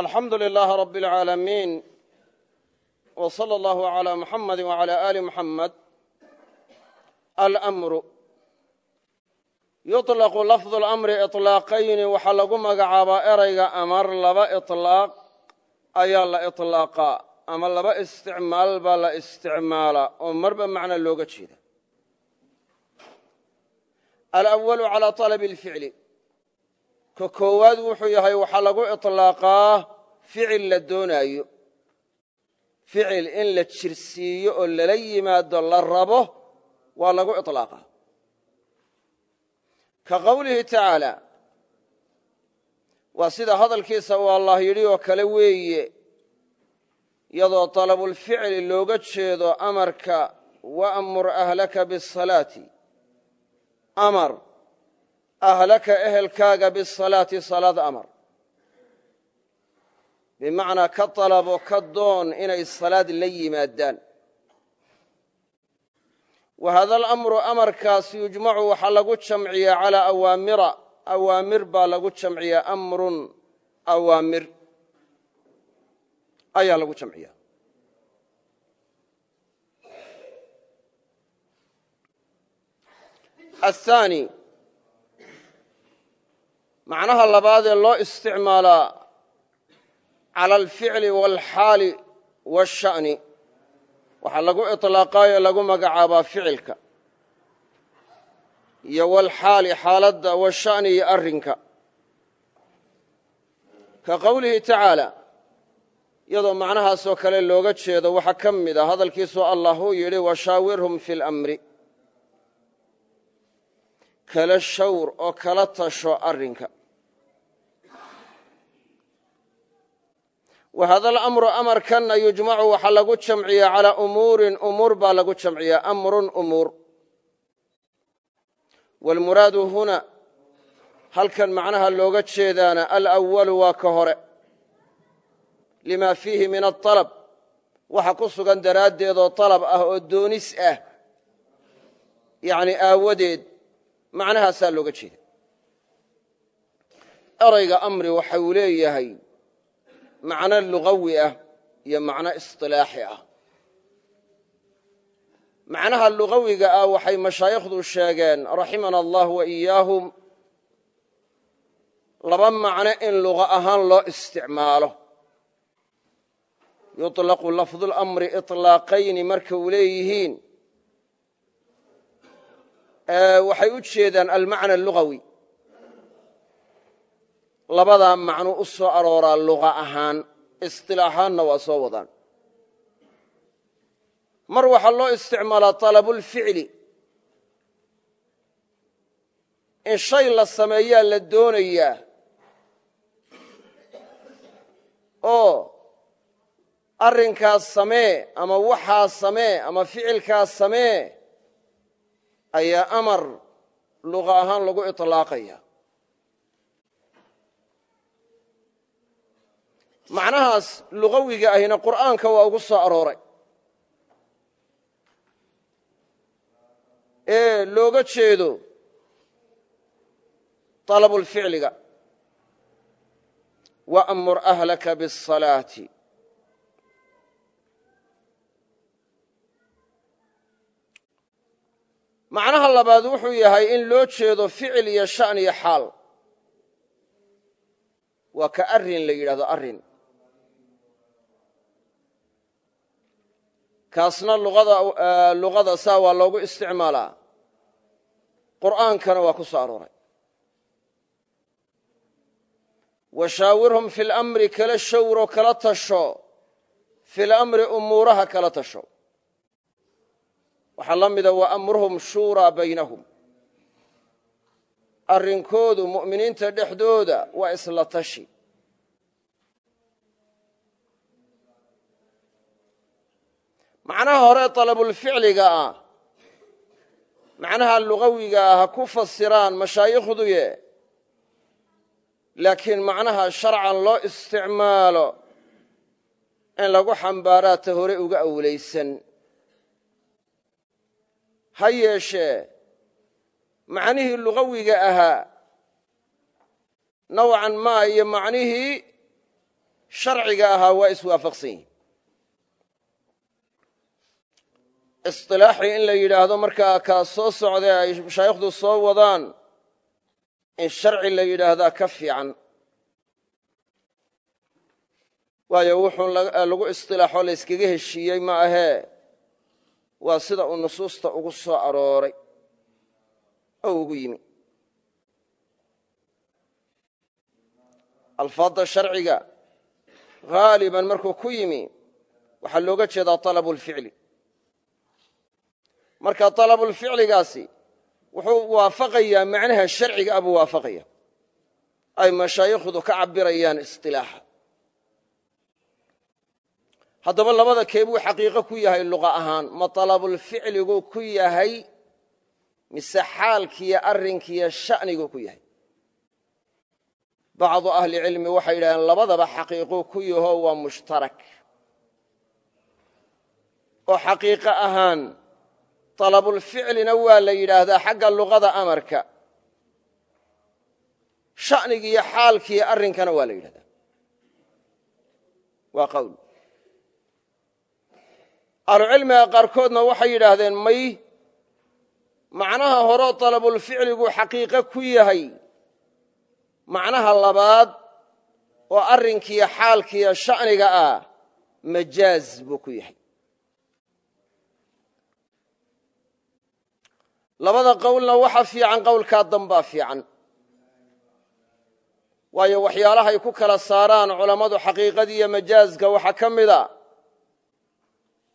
alxamdu lilaahi rabi اlcaalamiin w salى allahu عalى muxamadi wعalى ali muxamed almru yuطlaqu lafdu اlamri iطlaaqayni waxaa lagu magacaabaa erayga amar laba iطlaaq ayaa la iطlaaqaa ama laba isticmaal baa la isticmaalaa oo marba macna looga jeeda alأwalu calى طalab اlficli ka koowaad wuxuu yahay waxaa lagu iطlaaqaa ficil la doonaayo. Ficil in la jirsiiyo oo lala yimaado la rabo waa lagu iطlaaqaa ka qowlihi tacaala waa sida hadalkiisa uu allah yidhi oo kale weeye iyadoo dalabulficli looga jeedo amarka waamur ahlaka bisalaati amar ahlaka ehelkaaga bisalaati salaad amar. Bimacnaa ka dalabo ka doon inay salaad la yimaadaan. Wa hada alamru amarkaas yujmacu waxaa lagu jamciyaa calaa awaamira. Awaamir baa lagu jamciyaa amrun awaamir. Ayaa lagu jamciyaa. Aلthaani macnaha labaad ee loo isticmaalaa cala alficli waalxaali waasha'ni waxaa lagu iطlaaqaayo lagu magacaabaa ficilka. Iyo walxaali xaaladda washa'ni iyo arrinka. Ka qowlihi tacaala iyadoo macnahaasoo kale looga jeedo waxaa ka mid a hadalkiisuu allah uu yidhi washaawirhum fi اlamri kala shawr oo kala tasho arrinka wa hada alamru amarkanna yujmacu waxaa lagu jamciyaa calaa umuurin umuur baa lagu jamciyaa amrun umuur. Waalmuraadu huna halkan macnaha looga jeedaana alwalu waa ka hore. Lima fiihi min aalab waxa ku sugan daraaddeedoo alab ah oo doonis ah yani aawadeed macnahaasaa looga jeeda. Erayga macno lugawi ah iyo macno isilaaxi ah. Macnaha lugawiga ah waxay mashaayikhdu sheegeen raximana allah wa iyaahum laba macno in luga ahaan loo isticmaalo. Yuطlaqu lafdu lamri iطlaaqayni marka uu leeyihiin. Waxay u jeedaan almacna lugawi labadaa macnu u soo arooraa luqa ahaan isilaaxaanna waa soo wadaan. Mar waxaa loo isticmaalaa طalabulficli in shay la sameeyaa la doonayaa oo arrinkaas samee ama waxaa samee ama ficilkaas samee ayaa amar luqa ahaan lagu iطlaaqaya macnahaas lugawiga ahina qur'aanka waa ugu soo arooray ee looga jeedo طalabulficliga waamur ahlaka bالصalaati macnaha labaad wuxuu yahay in loo jeedo ficil iyo sha'n iyo xaal waa ka arrin la yidhahdo arrin kaasna luqada saa waa loogu isticmaalaa. Qur'aankana waa ku soo arooray. Washaawirhum fi lamri kala shawro kala tasho fi lamri umuuraha kala tasho. Waxaa la mida waamruhum shuuraa baynahum. Arrinkoodu mu'miniinta dhexdooda waa isla tashi macnaha hore طalabulficliga ah macnaha lugawiga ah ha ku fasiraan mashaayikhduye laakiin macnaha sharcan loo isticmaalo in lagu xambaaraa ta hore uga awlaysan. Ha yeeshee macnihii lugawiga ahaa nawcan maa iyo macnihii sharciga ahaa waa iswaafaqsan yihiin isilaaxii in la yidhaahdo markaa kaa soo socdee ay mashaayikhdu soo wadaan in sharci la yidhaahdaa ka fiican. Waayo wuxuu lagu isilaaxoo la yskaga heshiiyey ma ahee waa sida uu nusuusta ugu soo arooray oo ugu yimi. Alfaadda sharciga haaliban markuu ku yimi waxaa looga jeedaa alabulficli marka alabulficligaasi wuxuu waafaqayaa macnaha sharciga abuu waafaqaya. Ay mashaayikhdu ka cabirayaan isilaaxa haddaba labada keebuu xaqiiqo ku yahay luqa ahaan ma alabulficligu ku yahay mise xaalkiiyo arrinkiiyo sha'nigu ku yahay? Bacdu ahli cilmi waxay yidhahdeen labadaba xaqiiquu ku yaho waa mushtarak. Oo xaqiiqo ahaan dalabulficlina waa la yidhaahdaa xagga luqada amarka. Sha'nigiiyo xaalkiiyo arrinkana waa la yidhahdaa. Waa qowl ahlucilmiga qaarkoodna waxay yidhaahdeen may macnaha horeo dalabulficligu xaqiiqo ku yahay. Macnaha labaad oo arrinkiiyo xaalkiiyo sha'niga ah majaaz buu ku yahay labada qowlna waxa fiican qowlkaa dambaa fiican. Waayo waxyaalahay ku kala saaraan culammadu xaqiiqadii iyo majaazka waxaa ka mida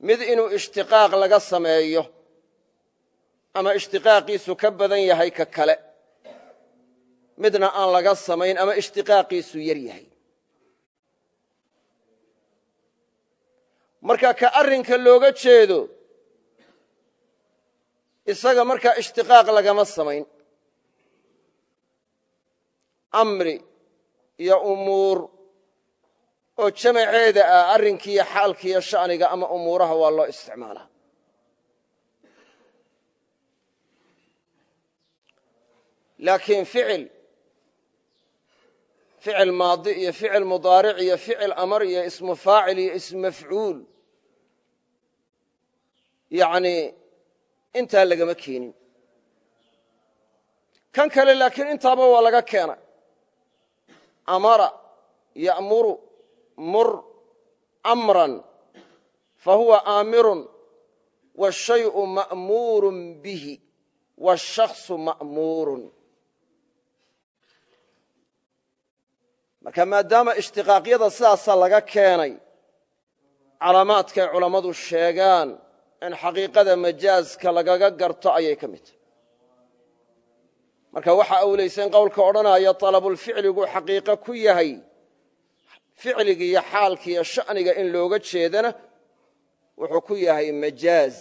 mid inuu ishtiqaaq laga sameeyo ama ishtiqaaqiisu ka badan yahay ka kale. Midna aan laga samayn ama ishtiqaaqiisu yar yahay. Marka ka arrinka looga jeedo isaga markaa ishtiqaaq lagama samayn. Amri iyo umuur oo jamaceeda ah arrinkiiyo xaalkiiyo sha'niga ama umuuraha waa loo isticmaalaa. Laakiin ficil ficil maadi iyo ficil mudaaric iyo ficil amar iyo ismu faacil iyo ismu mafcuul yani intaa lagama keenin. Kan kale laakiin intaaba waa laga keena amara ya'muru mur amran fa huwa aamirun washay'u ma'muurun bihi washaksu ma'muurun marka maadaama ishtiqaaqyada sidaasaa laga keenay calaamaadkay culammadu sheegaan in xaqiiqada majaaska lagaga garto ayay ka mid. Tahay marka waxaa awlaysa in qowlka odhanaya dalabulficligu xaqiiqo ku yahay ficliga iyo xaalka iyo sha'niga in looga jeedana wuxuu ku yahay majaaz.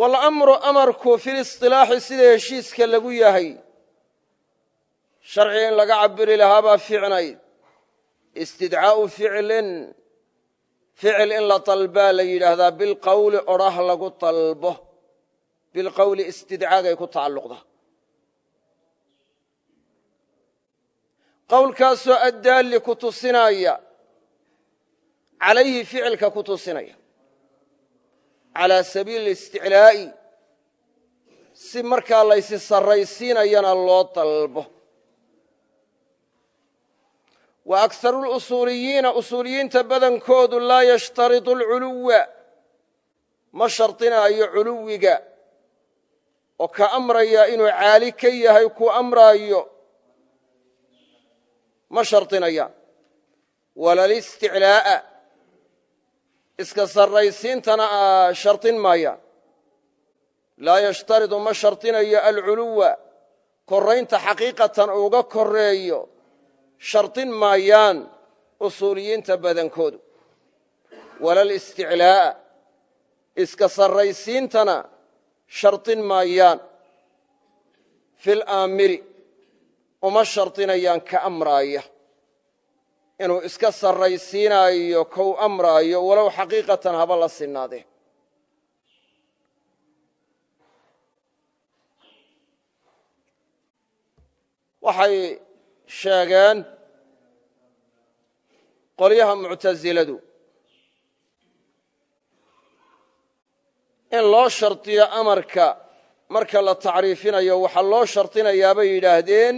Walamru amarku filisilaaxi sida heshiiska lagu yahay? Sharciga in laga cabiri lahaa baa fiicnayd istidcaa'u ficlin ficil in la dalbaa la yidhaahdaa bilqowli odhah lagu dalbo bilqowli istidcaagay ku tacalluqda. Qowlkaasoo addaalli ku tusinaya calayhi ficilka ku tusinaya calaa sabiili isticlaa'i si markaa laysi sarraysiinayana loo dalbo wa akharu lusuuliyiina usuuliyiinta badankoodu laa yashtaridu alculuwa ma shardinaayo culuwiga. Oo ka amraya inuu caali ka yahay ku amraayo ma shardinayaan walalisticlaa'a iska sarraysiintana shardin maayaan laa yashtaridu ma shardinayo alculuwa korraynta xaqiiqatan uga korreeyo shardin maayaan usuuliyiinta badankoodu. Walalisticlaa'a iska sarraysiintana shardin maayaan. Fil aamiri uma shardinayaan ka amraaya. Inuu iska sarraysiinaayo kou amraayo walow xaqiiqatan haba la sinaadee waxay sheegeen qolyaha muctasiladu in loo shardiyo amarka marka la tacriifinayo waxaa loo shardinayaa bay yidhaahdeen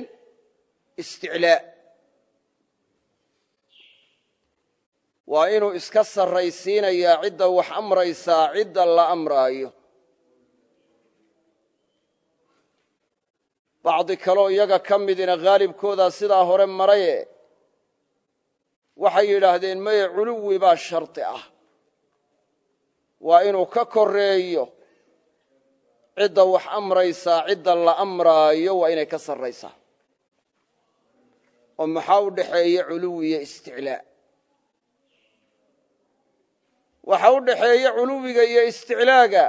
isticlaa waa inuu iska sarraysiinayaa cidda wax amraysaa cidda la amraayo. Bacdi kaloo iyaga ka midina haalibkoodaa sidaa hore maraye waxay yidhaahdeen maye culuwi baa shardi ah. Waa inuu ka koreeyo cidda wax amraysaa cidda la amraayo waa inay ka sarraysaa. Oo maxaa u dhaxeeya culuwi iyo isticlaa? Waxa u dhaxeeya culuwiga iyo isticlaaga.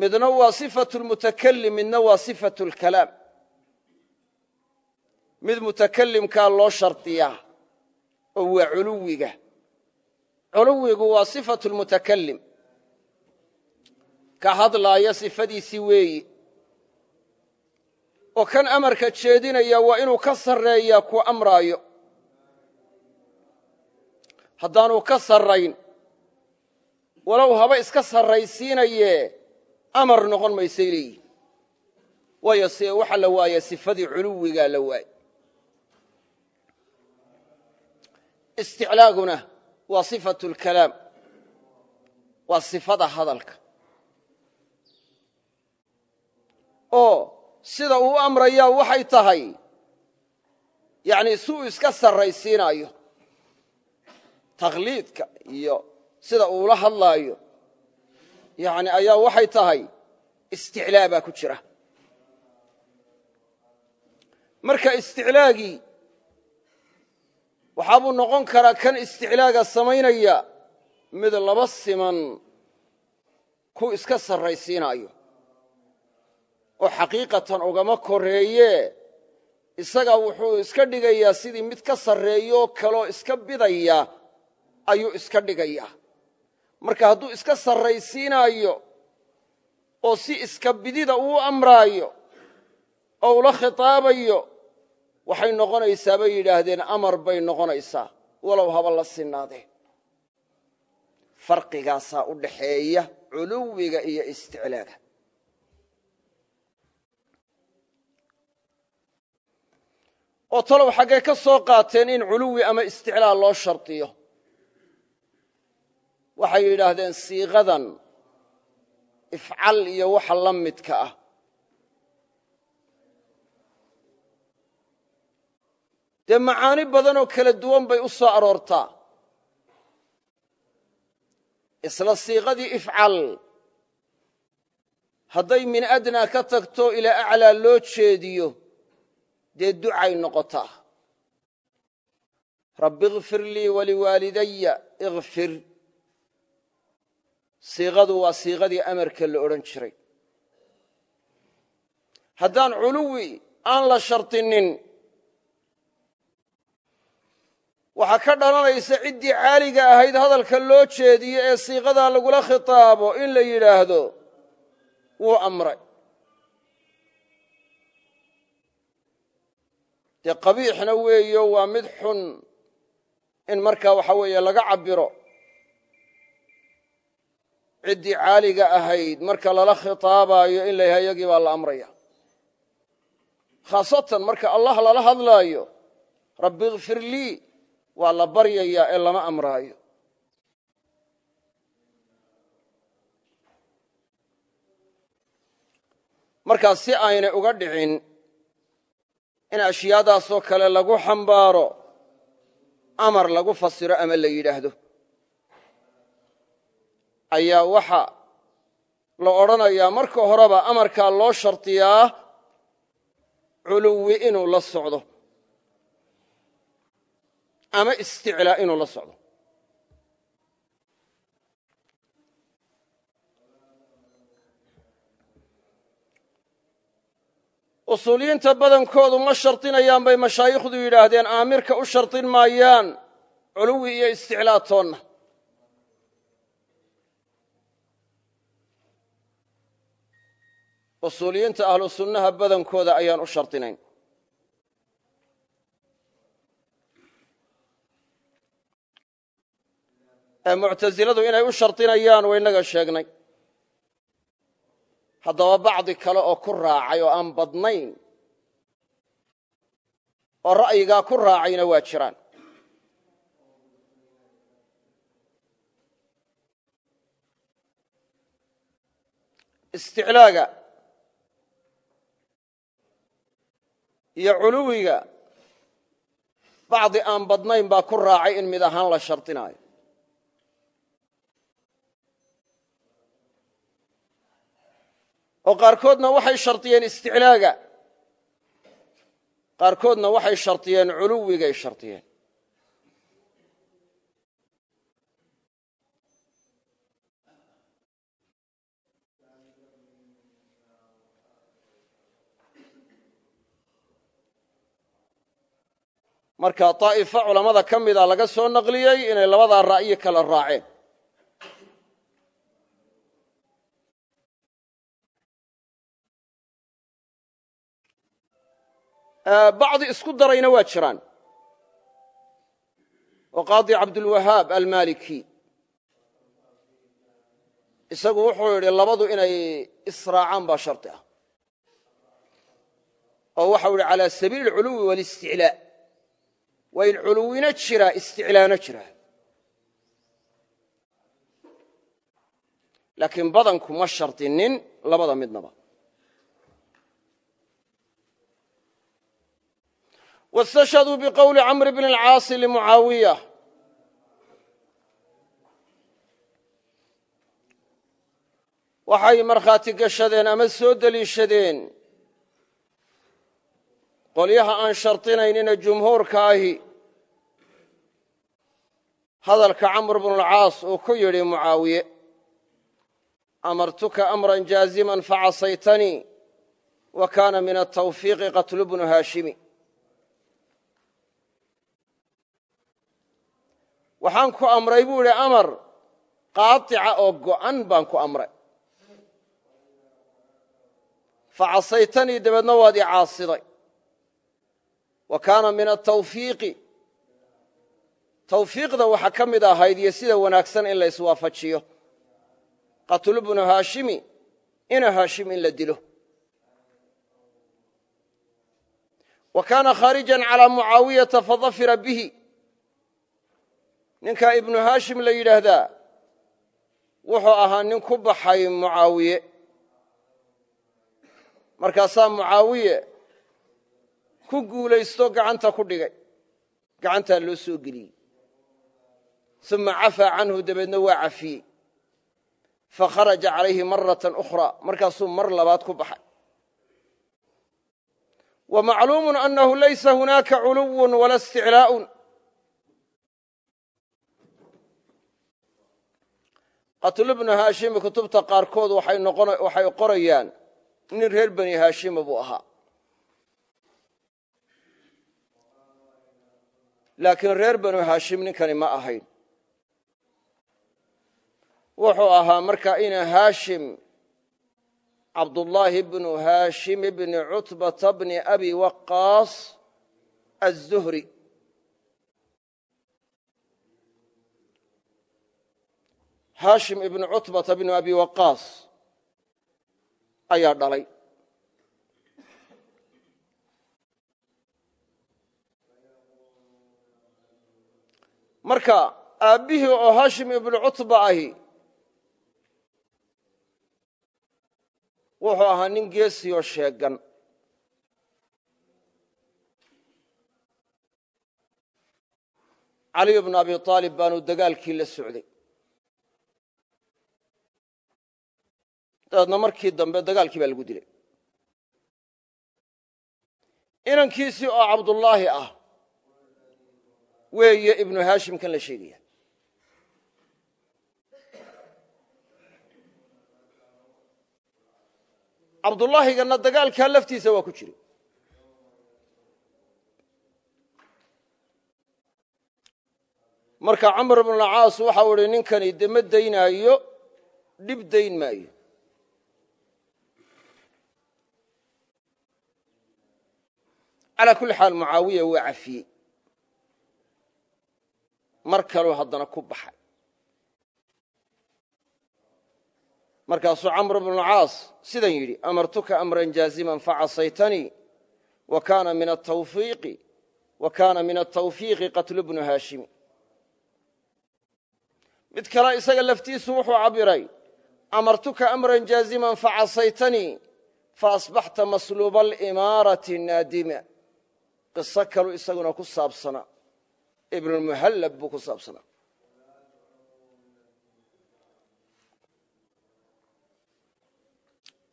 Midna waa sifatu lmutakalim midna waa sifatu lkalaam mid mutakalimkaa loo shardiyaa oo waa culuwiga. Culuwigu waa sifatu lmutakalim ka hadlaaya sifadiisii weeyi. Oo kan amarka jeedinaya waa inuu ka sarreeyaa ku amraayo. Haddaanuu ka sarrayn walow haba iska sarraysiinaye amar noqon maysay leeyihiin waayo se waxa la waaya sifadii culuwigaa la waay isticlaaguna waa sifatu lkalaam waa sifada hadalka. Oo sida uu amrayaa waxay tahay yani si uu iska sarraysiinaayo takhliidka iyo sida uula hadlaayo yani ayaa waxay tahay isticlaa baa ku jira. Marka isticlaagii waxaabuu noqon karaa kan isticlaaga samaynaya mid laba siman ku iska sarraysiinaayo oo xaqiiqatan ugama koreeye isaga wuxuu iska dhigayaa sidii mid ka sarreeyo kaloo iska bidaya ayuu iska dhigayaa marka hadduu iska sarraysiinaayo oo si iska bidida uu amraayo oo ula khitaabayo waxay noqonaysaa bay yidhaahdeen amar bay noqonaysaa. Walow haba la sinaadee farqigaasaa u dhaxeeya culuwiga iyo isticlaaga. Oo talow xaggee ka soo qaateen in culuwi ama isticlaa loo shardiyo waxay yidhaahdeen siiqadan ifcal iyo waxa la midka ah dee macaani badanoo kala duwan bay u soo aroortaa. Isla siiqadii ifcal. Hadday min adnaa ka tagto ilaa aclaa loo jeediyo dee ducay noqotaa. Rabbi ikfir lii waliwaalidaya ikfir siiqadu waa siiqadii amarka la odhan jiray. Haddaan culuwi aan la shardinin waxaa ka dhalanaysa ciddii caaliga ahayd hadalka loo jeediyo ee siiqadaa lagula khitaabo in la yidhaahdo wuu amray. Dee qabiixna weeyo waa mid xun in markaa waxa weeye laga cabbiro. Ciddii caaliga ahayd marka lala khitaabaayo in la yahay yagii baa la amraya. Khaasatan marka allah lala hadlaayo rabbi ikfir lii waa la baryayaa ee lama amraayo. Markaa si aynay uga dhicin in ashyaadaasoo kale lagu xambaaro amar lagu fasiro ama la yidhaahdo ayaa waxa la odhanayaa marka horeba amarkaa loo shardiyaa culuwi inuu la socdo ama isticlaa inuu la socdo. Usuuliyiinta badankoodu ma shardinayaan bay mashaayikhdu yidhaahdeen aamirka u shardin maayaan culuwi iyo isticlaa toonna. Usuuliyiinta ahlu sunnaha badankooda ayaan u shardinayn muctasiladu inay u shardinayaan waynaga sheegnay. Haddaba bacdi kale oo ku raacay oo aan badnayn oo ra'yigaa ku raacayna waa jiraan. Isticlaaga iyo culuwiga bacdi aan badnayn baa ku raacay in mid ahaan la shardinaayo oo qaarkoodna waxay shardiyeen isticlaaga qaarkoodna waxay shardiyeen culuwigay shardiyeen marka daa'ifo culammada ka mida laga soo naqliyey inay labadaa ra'yi kala raaceen bacdi isku darayna waa jiraan. Oo qaadi cabdulwahaab isagu wuxuu yidhi labadu inay israacaan baa shardi ah. Oo waxau yidhi calaa sabiili alculuwi walisticlaa. Waa in culuwina jiraa isticlaano jiraa laakiin badanku ma shardinin labada midnaba wاstashhaduu bqowli camr bn اlcaasi lmucaawiya waxay markhaati gashadeen ama soo deliishadeen qolyaha aan shardinaynina jumhuurka ahi hadalka camr bnu اlcaas uu ku yidhi mucaawiye amartuka amra jaazima facasaytanii wa kana min atawfiiqi qatlu bnu haashimi waxaan ku amray buu idhi amar qaaطica oo go'an baan ku amray. Facasaytanii dabeedna waad i caasiday. Wa kaana min atawfiiqi tawfiiqda waxaa ka mid ahayd iyo sida wanaagsan in la iswaafajiyo. Qatlu bnu haashimi ina haashim in la dilo. Wa kaana khaarijan calىa mucaawiyata fadafira bihi ninkaa ibnu haashim la yidhaahdaa wuxuu ahaa nin ku baxay mucaawiye. Markaasaa mucaawiye ku guulaysto gacanta ku dhigay. Gacantaa loo soo geliyey. Uma cafaa canhu dabeedna waa cafiyey. Fakharaja calayhi maratan ukhraa markaasuu mar labaad ku baxay. Wa macluumu annahu laysa hunaaka culuwun wala qatlu bnu haashimi kutubta qaarkood waxay qorayaan nin reer bani haashima buu ahaa. Laakiin reer banu haashim ninkani ma ahayn. Wuxuu ahaa markaa ina haashim cabdullaahi bnu haashim bni cutbata bni abi waqaas aلzuhri haashim ibnu cutbata bnu abi waqaas ayaa dhalay. Marka aabbihii oo haashim ibnu cutba ahi wuxuu ahaa nin geesiyoo sheegan caliy bnu abi aalib baanu dagaalkii la socday dabeedna markii dambe dagaalkii baa lagu dilay. Inankiisii oo cabdullaahi ah weeye ibnu haashim kan la sheegaya. Cabdullaahiganna dagaalkaa laftiisa waa ku jiray. Marka camr bnulcaas waxau idhi ninkani de daynaayo dhib dayn maayo calaa kulli xaal mucaawiya waa cafiyey. Mar kaluu haddana ku baxay. Markaasuu camr bnu caas sidan yidhi amartuka amran jaaziman facasaytanii wa kaana min atawfiiqi qatlu bnu haashimi. Mid kale isaga laftiisu wuxuu cabbiray amartuka amran jaaziman facasaytanii faasbaxta masluuba alimaarati naadima qiso kalu isaguna ku saabsanaa ibnulmuhallab buu ku saabsanaa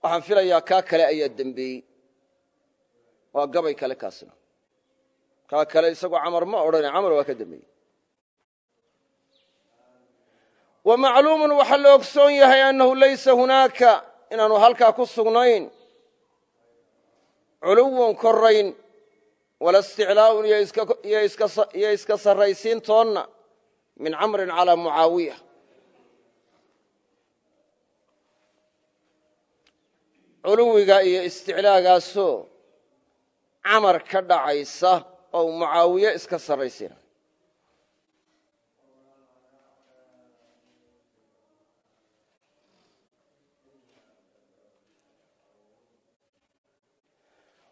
waxaan filayaa kaa kale ayaa dembeeyey waa gabay kale kaasina. Kaa kale isagoo camar ma odhane camar waa ka dembeeyey wa macluumun waxaa la ogsoon yahay annahu laysa hunaaka. Inaanu halkaa ku sugnayn. Culuwun korayn wala isticlaa'un iyo iska sarraysiin toonna min camrin calaa mucaawiya. Culuwiga iyo isticlaagaasoo camar ka dhacaysa oo mucaawiye iska sarraysiina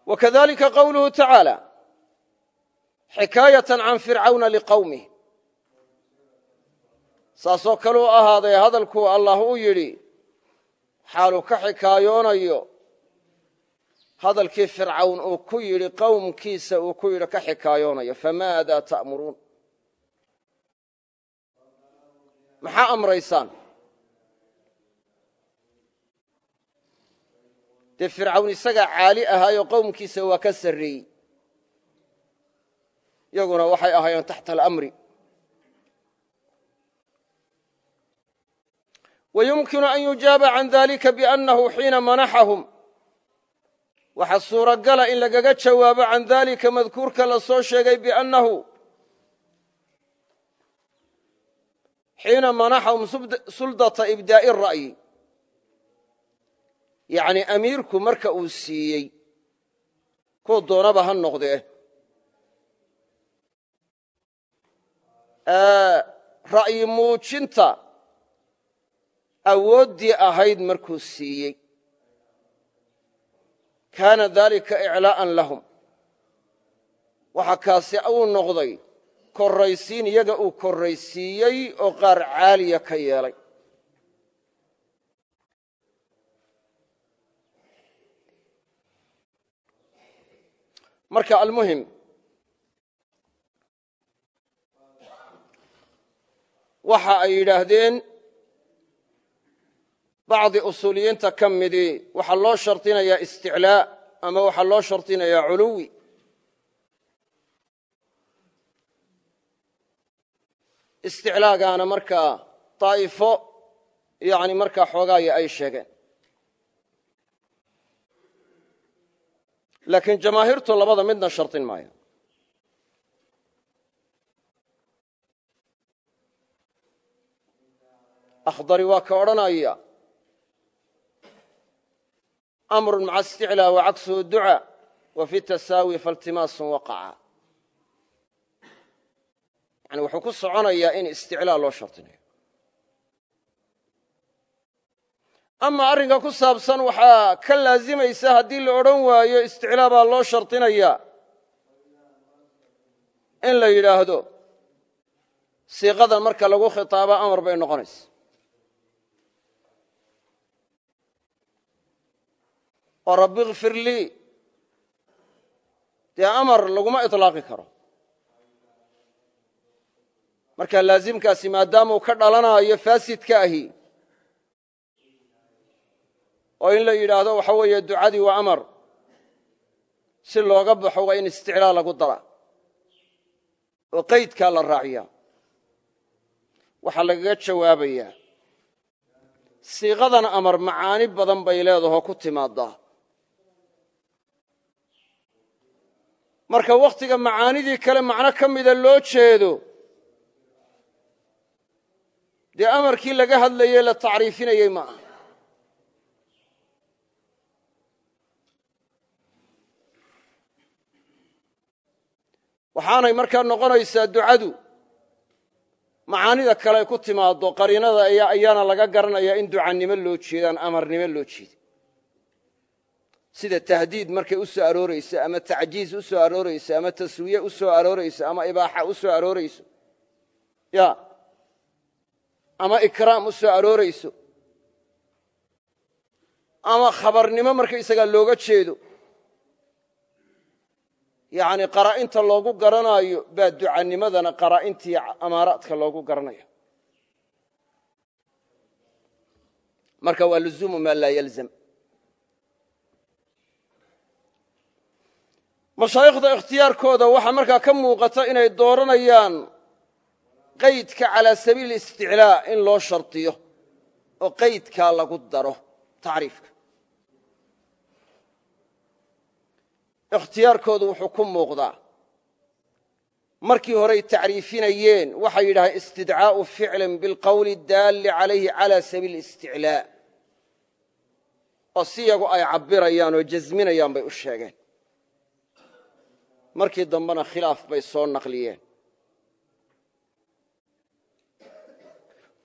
wakadalika qowluhu tacaala xikaayatan can fircawna liqowmih saasoo kale u ahaaday hadalkuu allah u yidhi xaaluu ka xikaayoonayo. Hadalkii fircawn uu ku yidhi qowmkiisa uu ku yidhi ka xikaayoonayo famaada ta'muruun? Maxaa amraysaan? Dee fircawn isagaa caali ahaayoo qowmkiisa waa ka sarreeyey yaguna waxay ahaayeen taxta alamri. Wayumkinu an yujaaba can dalika biannahu xiina manaxahum. Waxaa suuragala in lagaga jawaabo can dalika madkuurka la soo sheegay biannahu xiina manaxahum suldata ibdaa'i ra'yi. Yacni amiirku marka uu siiyey kuu doonaba ha noqdee ra'yi muujinta awooddii ahayd markuu siiyey. Kaana dalika iclaa'an lahum. Waxa kaasi uu noqday korraysiin iyaga uu korraysiiyey oo qaar caaliya ka yeelay. Marka almuhim waxa ay yidhaahdeen bacdi usuuliyiinta ka midii waxaa loo shardinayaa isticlaa ama waxaa loo shardinayaa culuwi. Isticlaagaana markaa daa'ifo yani markaa xoogaaya ay sheegeen. Laakiin jamaahiirtu labada midna shardin maayo akhdari waa ka odhanaya amru maca isticlaa wa cagsuhu duca wa fi tasaawi faltimaasun waqaca yani wuxuu ku soconayaa in isticlaa loo shardinayo ama arrinka ku saabsan waxaa ka laazimaysa haddii la odhan waayo isticlaa baa loo shardinaya in la yidhaahdo siiqadan marka lagu khitaabo amar bay noqonaysa oo rabbi ikfir lii. Dee amar laguma iطlaaqi karo. Marka laazimkaasi maadaamuu ka dhalanayo faasidka ahi oo in la yidhaahdo waxa weeye ducadii waa amar si looga baxo waa in isticlaa lagu dara oo qaydkaa la raaciya. Waxaa lagaga jawaabayaa siiqadan amar macaani badan bay leedahoo ku timaadaa marka wakhtiga macaanidii kale macno ka mida loo jeedo dee amarkii laga hadlayey la tacriifinayey ma aha. Waxaanay markaa noqonaysaa ducadu macaanida kale ay ku timaaddo qariinada ayaana laga garanayaa in ducannimo loo jeedaan amarnimo loo jeeda sida tahdiid markay u soo aroorayso ama tacjiiz u soo aroorayso ama taswiye u soo aroorayso ama ibaaxa u soo aroorayso ya ama ikraam u soo aroorayso ama khabarnimo markaysagaa looga jeedo yacni qaraa'inta loogu garanaayo baa ducanimadana qaraa'intii amaaraadka loogu garanaya. Marka waa luzuumu maa laa yalzam mashaayikhda ikhtiyaarkooda waxaa markaa ka muuqata inay dooranayaan qaydka calaa sabiil isticlaa in loo shardiyo oo qaydkaa lagu daro tacriifka. Ikhtiyaarkoodu wuxuu ku muuqdaa markii horey tacriifinayeen waxay yidhahdeen istidcaa'u ficlin bilqowli daalli calayhi cala sabiil isticlaa oo si yagu ay cabbirayaan oo jasminayaan bay u sheegeen markii dambena khilaaf bay soo naqliyeen.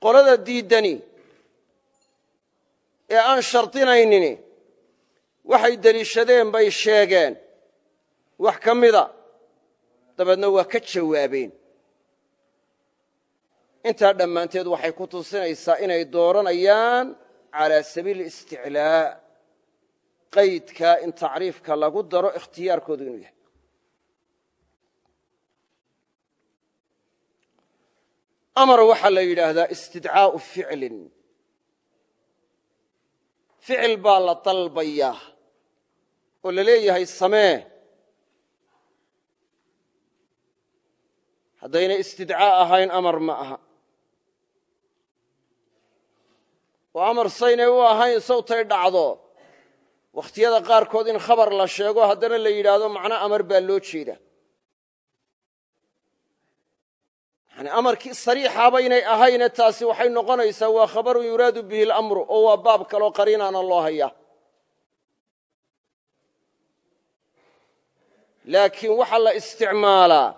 Qolada diiddani ee aan shardinaynini waxay deliishadeen bay sheegeen. Wax ka mida dabeedna waa ka jawaabeen. Intaa dhammaanteed waxay ku tusinaysaa inay dooranayaan calaa sabiili isticlaa qaydkaa in tacriifka lagu daro ikhtiyaarkoodu inuu yahay amar waxaa la yidhaahdaa istidcaa'u ficlin. Ficil baa la dalbayaa oo la leeyahay samee. Haddayna istidcaa ahayn amar ma aha. Oo amar saynay u ahayn sawtay dhacdo. Wakhtiyada qaarkood in khabar la sheego haddana la yidhaahdo macno amar baa loo jeeda yani amarkii sariixaaba inay ahayne taasi waxay noqonaysaa waa khabarun yuraadu bihi alamru oo waa baab kaloo qariinaana loo hayaa laakiin waxaa la isticmaalaa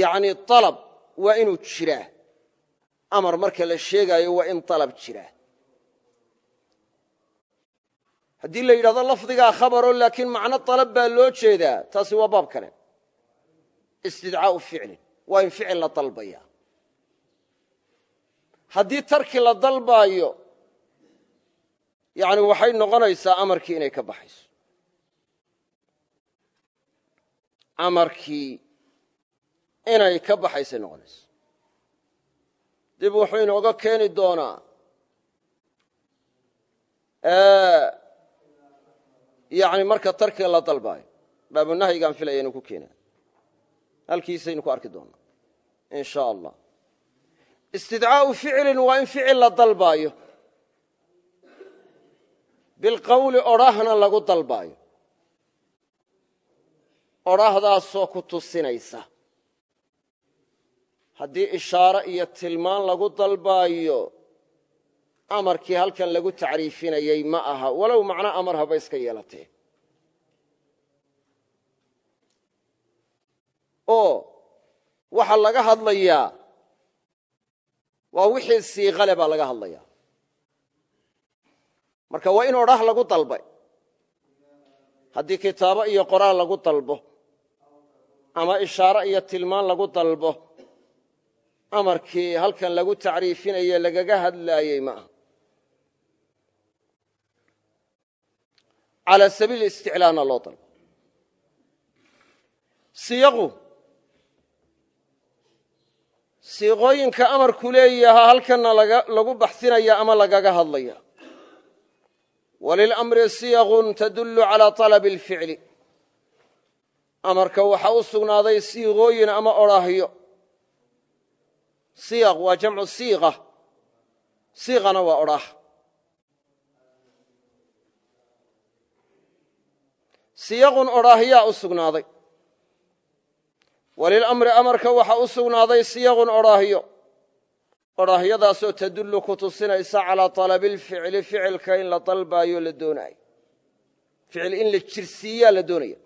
yani alab waa inuu jiraa. Amar marka la sheegaayo waa in alab jiraa. Haddii la yidhahdo lafdigaa khabaro laakiin macno alab baa loo jeedaa taasi waa baab kale istidcaau ficlin waa in ficil la dalbaya. Haddii tarki la dalbaayo yani waxay noqonaysaa amarkii inay ka baxayso. Amarkii inay ka baxaysay noqonayso. Dib wuxuu inooga keeni doonaa yani marka tarkiga la dalbaayo baabunahyigaan filaya inuu ku keena halkiisaynu ku arki doonaa in sha allah istidcaau ficilin waa in ficil la dalbaayo. Bilqowli odhahna lagu dalbaayo. Odhahdaasoo ku tusinaysa. Haddii ishaare iyo tilmaan lagu dalbaayo amarkii halkan lagu tacriifinayey ma aha. Walow macno amar haba iska yeelatee oo waxa laga hadlayaa waa wixii siiqale baa laga hadlayaa marka waa in odhah lagu dalbay. Haddii kitaabo iyo qoraal lagu dalbo ama ishaare iyo tilmaan lagu dalbo amarkii halkan lagu tacriifinaye lagaga hadlaayey ma aha. Calaa sabiili isticlaana loo dalbo siiqooyinka amarku leeyahaa halkanna lagu baxsinaya ama lagaga hadlaya. Walilamri siyaqun tadullu calaa talabi alficli. Amarka waxaa u sugnaaday siiqooyin ama odhaahyo siyaq waa jamcu siiqa siiqana waa odhaah siyaqun odhaahyaa u sugnaaday walilamri amarka waxaa u sugnaaday siyaqun odhaahyo. Odhaahyadaasoo tadullu ku tusinaysa calaa talabi lficli ficilka in la dalbaayo la doonaayo. Ficil in la jirsiiyaa la doonaya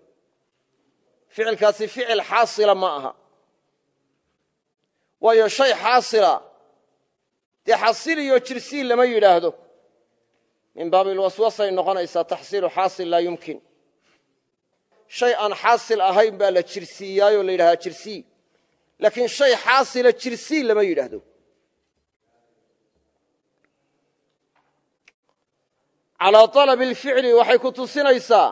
ficilkaasi ficil xaasila ma aha. Waayo shay xaasila dee xasiliyo jirsiil lama yidhaahdo. Min baabi lwaswasay noqonaysaa taxsiilu xaasil laa yumkin shay aan xaasil ahayn baa la jirsiiyaayoo la yidhahdaa jirsii laakiin shay xaasila jirsii lama yidhaahdo. Calaa alabi alficli waxay ku tusinaysaa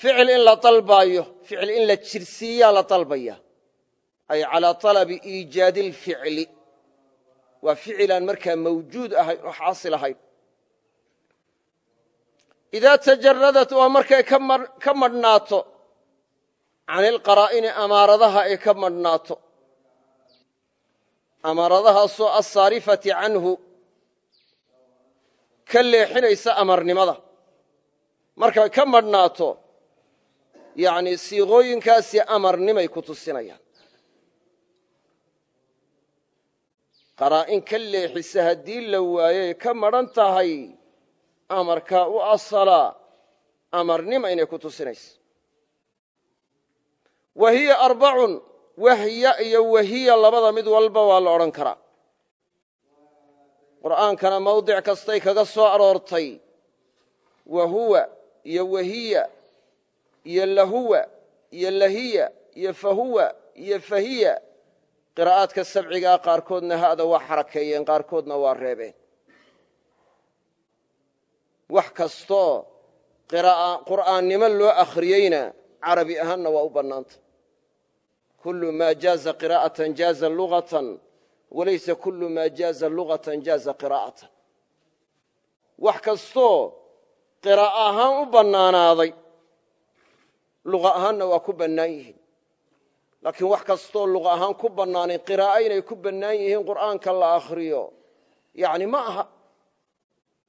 ficil in la dalbaayo ficil in la jirsiiyaa la dalbaya ay calaa alabi iijaadi alficli. Waa ficilaan markaa mawjuud ahayn oo xaasil ahayn idaa tajaradat waa markay ka madhnaato can ilqaraa'ini amaaradaha ay ka madhnaato amaaradahaasoo asaarifati canhu ka leexinaysa amarnimada markay ka madhnaato yacni siiqooyinkaasi amarnimay ku tusinayaan qaraa'in ka leexisa haddii la waayey ka madhan tahay amarkaa u asalaa amarnima inay ku tusinayso. Wa hiya arbacun wahya iyo wahiya labada mid walba waa la odhan karaa. Qur'aankana mawdic kastay kaga soo aroortay. Wa huwa iyo wahiya iyo lahuwa iyo lahiya iyo fahuwa iyo fahiya qiraa'aadka sabcigaa qaarkoodna ha'da waa xarakeeyeen qaarkoodna waa reebeen wax kastoo qur'aannimo loo akhriyeyna carabi ahaanna waa u bannaanta. Kullu maa jaaza qiraa'atan jaaza lugatan walaysa kullu maa jaaza lugatan jaaza qiraa'atan. Wax kastoo qiraa'a ahaan u bannaanaaday luqa ahaanna waa ku bannaan yihiin. Laakiin wax kastoo luqa ahaan ku bannaanay qiraa'o inay ku bannaan yihiin qur'aanka la akhriyo yani ma aha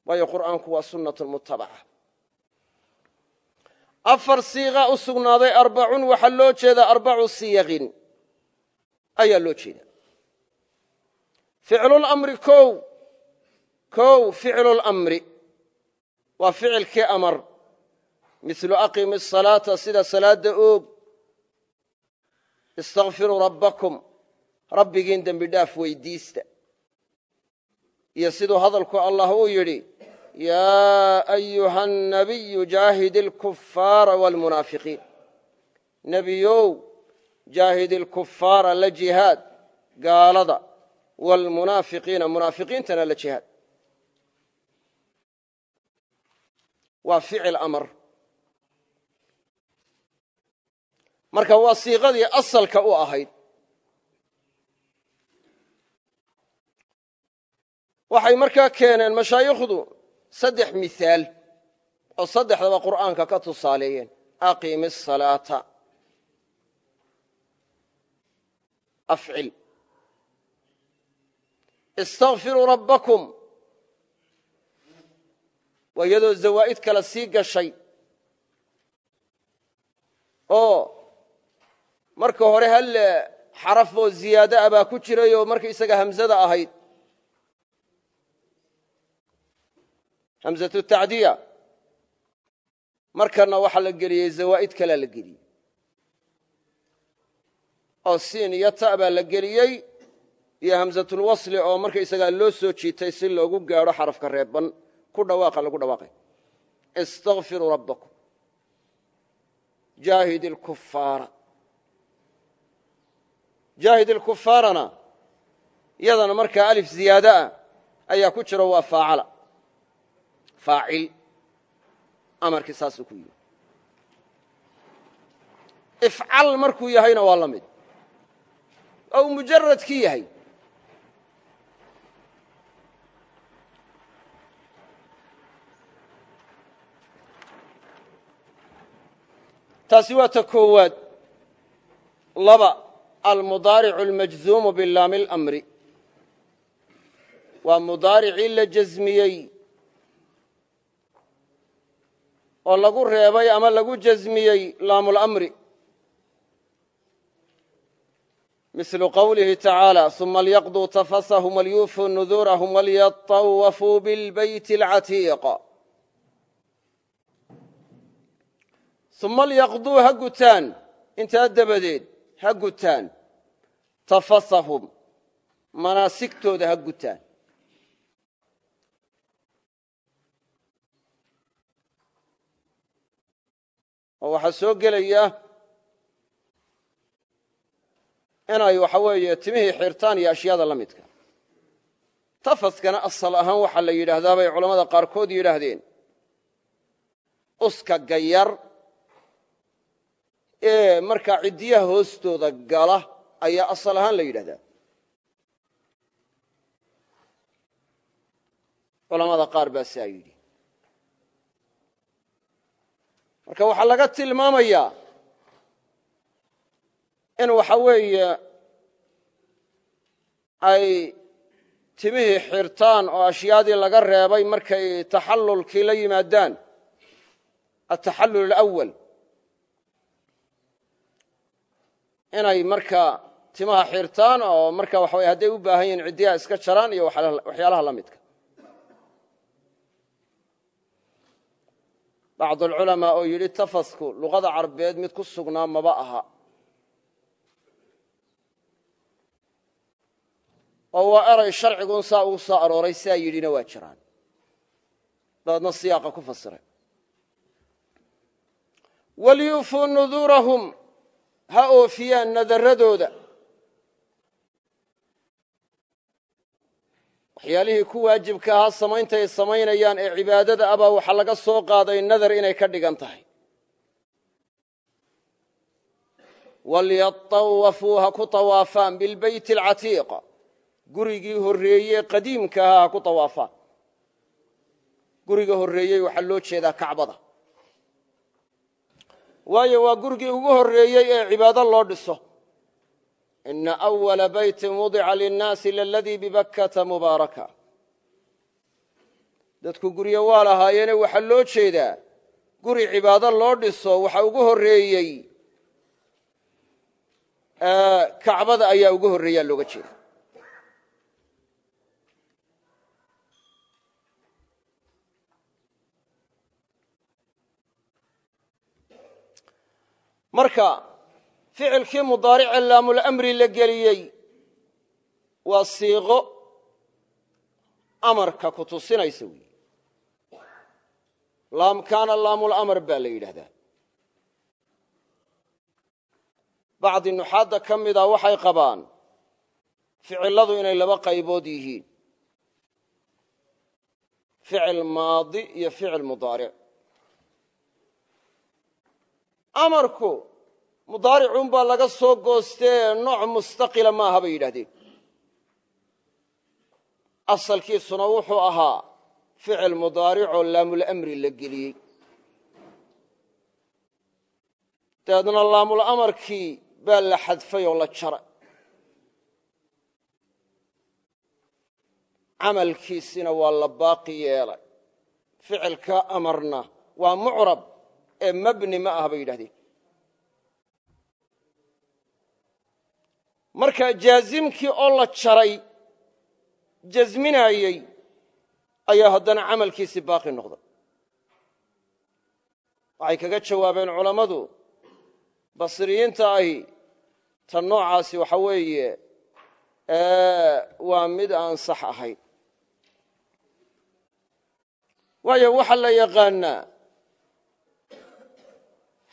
waayo qur'aanku waa sunnatu mutabaca afar siiqa u sugnaaday arbacun waxaa loo jeedaa arbacu siyaqin ayaa loo jeeda ficlulamri kow kow ficlulamri waa ficilkii amar. Milu aqimi asalaata sida salaadda oog. Istakfiruu rabbakum. Rabbigiin dembi dhaaf weydiista. Iyo siduu hadalku allah uu yidhi yaa ayuha nabiyu jaahid ilkufaara waalmunaafiqiin nebiyow jaahid ilkufaara la jihaad gaalada waalmunaafiqiina munaafiqiintana la jihaad waa ficil amar marka waa siiqadii asalka u ahayd waxay markaa keeneen mashaayikhdu saddex mihaal oo saddexdaba qur'aanka ka tusaaleeyeen. Aqimi asalaata afcil. Istakfiruu rabbakum. Waa iyadoo zawaa'id kale sii gashay. Oo marka hore hal xaraf oo ziyaado ah baa ku jiray oo markaysaga hamsada ahayd hamsatu tacdiya. Markana waxaa la geliyey zawaa'id kalea la geliyey. Oo siin iyo ta baa la geliyey iyo hamsatulwasli oo markaysagaa loo soo jiitay si loogu gaadho xarafka reeban ku dhawaaqa lagu dhawaaqay. Istakfiruu rabbakum. Jaahid ilkufaara jaahid ilkufaarana iyadana markaa alif ziyaado ah ayaa ku jiro waa faacala faacil amarkii saasuu ku yidhi ifcal markuu yahayna waa la mid. Oo uu mujaradkii yahay. Taasi waa ta koowaad. Laba almudaaricu almajzuumu bilaami اlamri waa mudaaricii la jasmiyey oo lagu reebay ama lagu jasmiyey laamulamri mislu qowlihi tacaala uma lyaqduu tafasahum walyuufuu nuduurahum walyatawafuu bilbeyti alcatiiq uma lyaqduu ha gutaan intaa dabadeed ha gutaan. Tafasahum manaasigtooda ha gutaan. Oo waxaa soo gelaya inay waxa weeye timihii xirtaan iyo ashyaada la midka. Tafaskana asal ahaan waxaa la yidhaahdaa bay culammada qaarkood yidhaahdeen. Uska gayar ee markaa ciddiyaha hoostooda gala ayaa asal ahaan la yidhahdaa culamada qaar baa saa yidhi marka waxaa laga tilmaamayaa in waxa weeye ay timihii xirtaan oo ashyaadii laga reebay markay taxallulkii la yimaadaan. Ataxallul alawal inay markaa timaha xirtaan oo marka waxa hadday u baahan yihiin ciddiyaha iska jaraan iyo waxyaalaha la midka bacd alculamaa oo yidhi tafasku luqada carbeed mid ku sugnaa maba aha. Oo waa eray sharcigun saa ugu soo arooray saa yidhina waa jiraan. Dabeedna siyaaqa ku fasiray. Walyuufuu nuduurahum ha oofiyaan nadaradooda waxyaalihii ku waajibka ahaa samayntaay samaynayaan ee cibaadada abaa waxaa laga soo qaaday nadar inay ka dhigan tahay. Walyatawafuu ha ku tawaafaan bilbeyti alcatiiq. Gurigii horreeyey qadiimka ahaa ha ku tawaafaan. Guriga horreeyey waxaa loo jeedaa kacbada. Waayo waa gurigii ugu horreeyey ee cibaado loo dhiso ina awala baytin wudica linnaasi laladii bibakkata mubaaraka dadku guryo waa lahaayeene waxaa loo jeedaa guri cibaado loo dhiso waxa ugu horreeyey kacbada ayaa ugu horreeyaa looga jeeda marka ficilkii mudaarice laamulamri la geliyey waa siiqo amarka ku tusinaysa weyi laamkaana laamulamar baa la yidhaahdaa bacdi nuxaadda ka mida waxay qabaan ficiladu inay laba qaybood yihiin. Ficil maadi iyo ficil mudaaric. Amarku mudaaricun baa laga soo goostee nooc mustaqila maaha bay yidhahdeen asalkiisuna wuxuu ahaa ficil mudaaricoo laamulamri la geliyey. Dabeedna laamulamarkii baa la xadfay oo la jaray. Camalkiisina waa la baaqi yeelay. Ficilka amarna waa mucrab ee mabni ma aha bay yidhahdeen marka jaazimkii oo la jaray jasminaayey ayaa haddana camalkiisii baaqi noqday waxay kaga jawaabeen culammadu basriyiinta ahi tan noocaasi waxa weeye waa mid aan sax ahayn waayo waxaa la yaqaanaa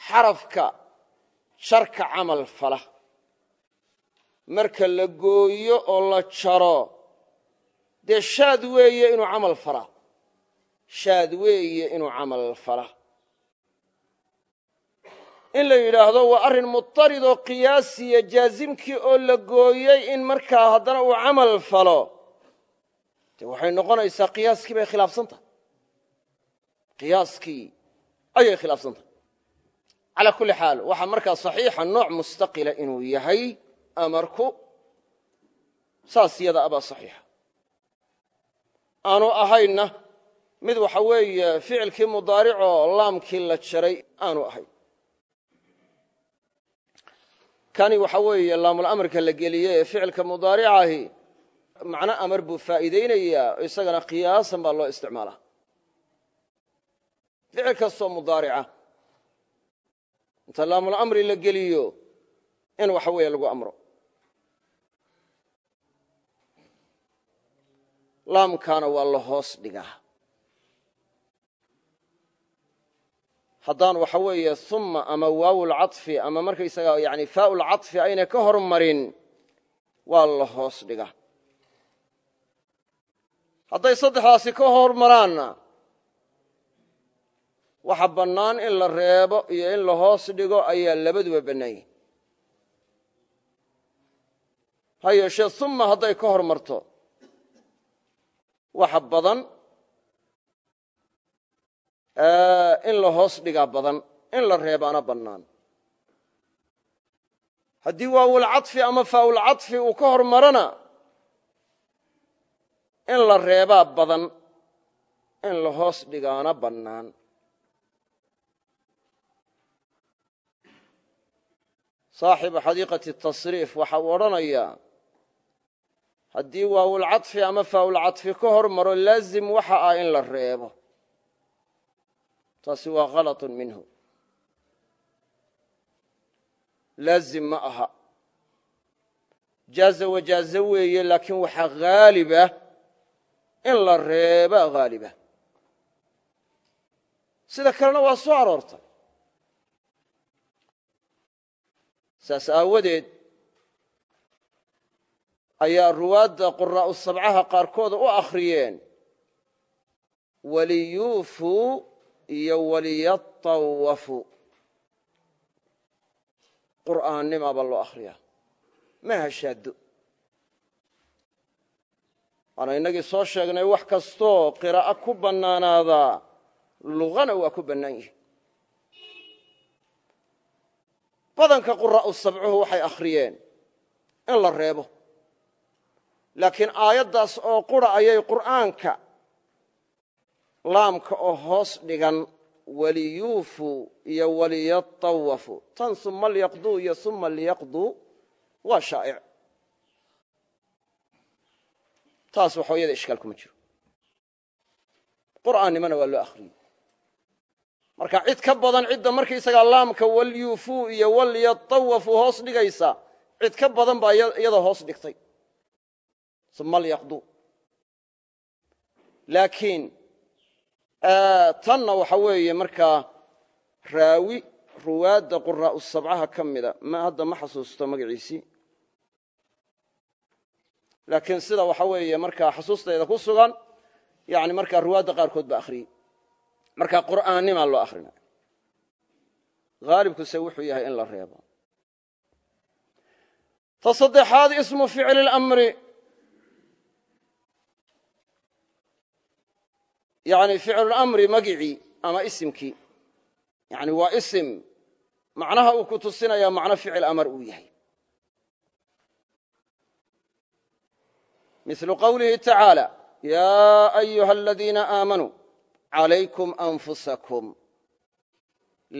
xarafka jarka camal fala marka la gooyo oo la jaro dee shaad weeye inuu camal fala? Shaad weeye inuu camal fala. In la yidhaahdo waa arrin mutaridoo qiyaasiya jaazimkii oo la gooyey in markaa haddana uu camal falo. Dee waxay noqonaysaa qiyaaskii bay khilaafsan tahay. Qiyaaskii ayay khilaafsan tahay. Calaa kulli xaal waxaa markaa saxiixa nooc mustaqila inuu yahay amarku saas yada saxiixa. Aanu ahaynna mid waxa weeye ficilkii mudaaricoo laamkii la jaray aanu ahayn. Kani waxa weeye laamulamarka la geliyey ee ficilka mudaaricahi macno amar buu faa'iideynayaa isagana qiyaasan baa loo isticmaalaa. Ficil kastoo mudaarica inta laamulamri la geliyo in waxa weeye lagu amro laamkaana waa la hoos dhigaa. Haddaan waxa weeye uma ama waawulcaطfi ama markaysaga yani faaulcaطfi aynay ka hormarin waa la hoos dhigaa. Hadday saddexdaasi ka hormaraanna waxa bannaan in la reebo iyo in la hoos dhigo ayaa labaduba bannaan yihiin ha yeeshee uma hadday ka hormarto waxa badan in la hoos dhigaa badan in la reebaana bannaan. Haddii waawulcaطfi ama faaulcaطfi uu ka hormarana in la reebaa badan in la hoos dhigaana bannaan. Saaxibu xadiiqati tasriif waxa uu haddii waawulcadfi ama faawulcadfi ka hor maro laazim waxa ah in la reebo. Taasi waa khalatun minhu. Laazim ma aha. Jaaza wajaaze weeye laakiin waxaa haaliba ah in la reebaa haaliba ah. sida kalena waa soo aroortay. Saas aawadeed ayaa ruwaadda quraa'u sabcaha qaarkooda u akhriyeen. Waliyuufuu iyo waliyatawafu qur'aannima baa loo akhriyaa. Maaha shaaddo waana innagii soo sheegnay wax kastoo qiraa'o ku bannaanaadaa luqana waa ku bannaan yihiin badanka quraa'u sabcuhu waxay akhriyeen in la reebo laakiin aayaddaas oo qura ayay qur'aanka laamka oo hoos dhigan waliyuufuu iyo waliyatawafu. Tan uma lyaqduu iyo uma liyaqduu waa shaa'ic. Taas waxooyada ishkaal kuma jiro. Qur'aannimana waa loo akhriyey marka cid ka badan cidda markaysagaa laamka walyuufuu iyo walyatawafu hoos dhigaysa cid ka badan baa iyada hoos dhigtay uma lyaqduu laakiin tanna waxa weeye markaa raawi ruwaadda quraa'u sabcaha ka mida. Hadda ma xasuusto magaciisii laakiin sida waxa weeye markaa xasuustayda ku sugan yani markaa ruwaadda qaarkood ba akhriyey marka qur'aannimaa loo akhrina. Haalibkuse wuxuu yahay in la reebo. Ta saddexaad ismu ficli اlamri yani ficlulamri magicii ama isimkii yani waa isim macnaha uu ku tusinayaa macno ficil amar uu yahay. Milu qawlihi tacaala yaa ayuha aladiina aamanuu calaykum anfusakum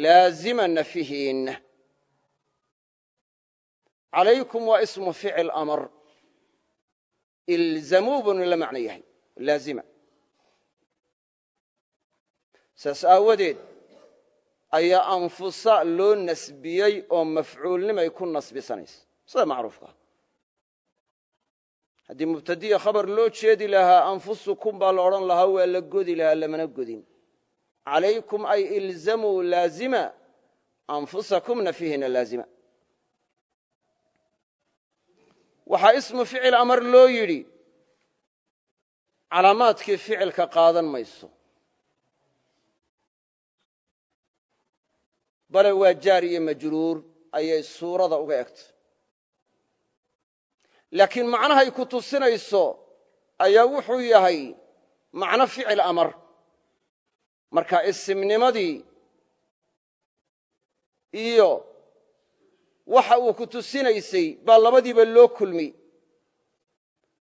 laazima nafihiin calaykum waa ismu ficil amar. Ilzamuu buu nila macno yahay laazima saas aawadeed ayaa anfusa loo nasbiyey oo mafcuulnimay ku nasbisanaysa. Sida macruufkaa haddii mubtadiya khabar loo jeedi lahaa anfusukum baa la odhan lahaa waa la godi lahaa lamana godin. Calaykum ay ilzamuu laazima anfusakum nafyihiina laazima. Waxaa ismu ficil amar loo yidhi calaamaadkii ficilka qaadan mayso bale waa jaar iyo majruur ayay suurada uga egtay. Laakiin macnahay ku tusinayso ayaa wuxuu yahay macno ficil amar. Marka isimnimadii iyo waxa uu ku tusinaysay baa labadiiba loo kulmi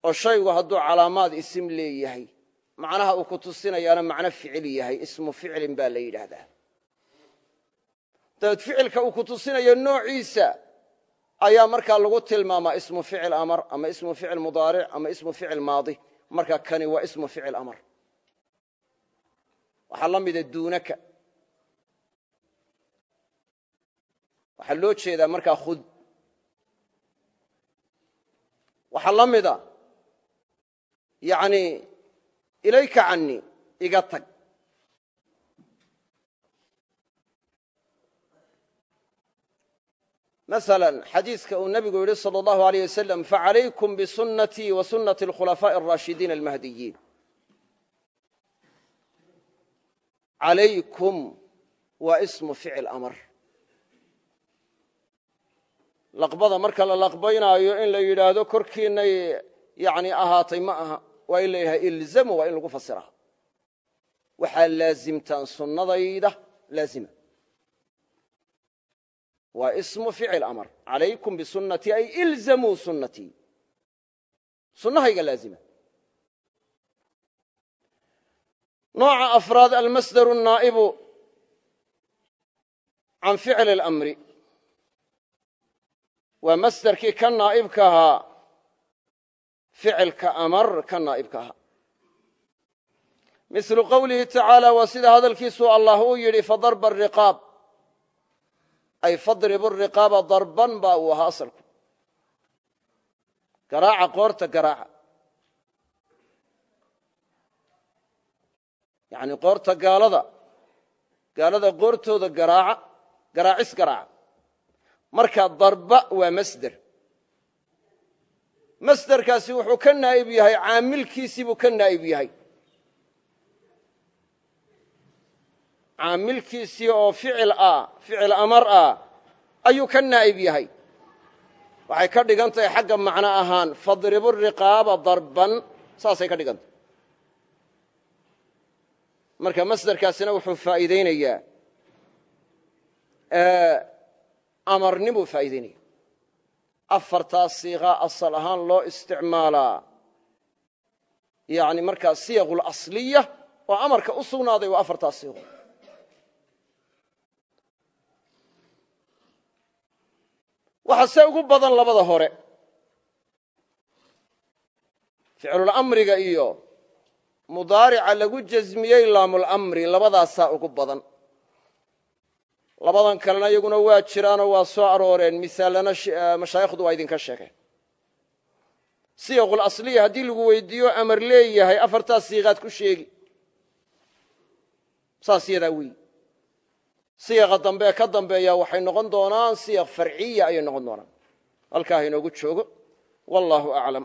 oo shaygu hadduu calaamaad isim leeyahay macnaha uu ku tusinayaana macno ficil yahay ismu ficlin baa la yidhaahdaa dabeed ficilka uu ku tusinayo noociisa ayaa markaa lagu tilmaamaa ismu ficil amar ama ismu ficil mudaaric ama ismu ficil maadi. Marka kani waa ismu ficil amar. Waxaa la mida duunaka. Waxaa loo jeedaa markaa khud. Waxaa la mida yani ilayka canii iga tag maala xadiiska uu nebigu yidhi sal allahu aleyh wasalam facalaykum bisunatii wa sunati alkhulafaa'i alraashidiina almahdiyiin. Alaykum waa ismu ficil amar laqbada marka la laqbaynaayo in la yidhaahdo korkiinay yani ahaatay ma aha waa in la yidhahda ilzamu waa in lagu fasiraa waxaa laazimtaan sunnadayda laazima waa ismu ficil amar calaykum bisunatii ay ilzamuu sunnatii sunnahayga laazima. Nooca afraad almasdaru naa'ibu can ficli اlamri waa masderkii ka naa'ibka ahaa ficilka amar ka naa'ibka ahaa. Milu qowlihi tacaala waa sida hadalkiisuu allah uu yidhi fadarba ariqaab ay fadribu riqaaba darban ba uu ahaa garaaca qoorta garaaca. Yani qoorta gaalada gaalada qoortooda garaaca garaacis garaaca. Marka darba waa masder. Masderkaasi wuxuu ka naa'ib yahay caamilkiisii buu ka naa'ib yahay caamilkiisii oo ficil ah ficil amar ah ayuu ka naa'ib yahay. Waxay ka dhigan tahay xagga ahaan fadribu riqaaba darban saasay ka dhigan tahay marka masderkaasina wuxuu faa'iideynayaa amarnibuu faa'iideynaya afartaas siiqaa asal ahaan loo isticmaalaa. Yani markaa siyaqu lasliya oo amarka u sugnaaday waa afartaas siiqo waxaa se ugu badan labada hore. Ficlulamriga iyo mudaarica lagu jasmiyey laamulamri labadaasaa ugu badan. Labadan kalena iyaguna waa jiraanoo waa soo arooreen. Misaalana mashaayikhdu waa idinka sheegeen. Siyaqul asliya haddii lagu weydiiyo amar leeyahay afartaas siiqaad ku sheegi. Saas yadaa siyaqa dambe ka dambeeya waxay noqon doonaan siyaq farciya ayay noqon doonaan. Halkaa ha inoogu joogo wallaahu aclam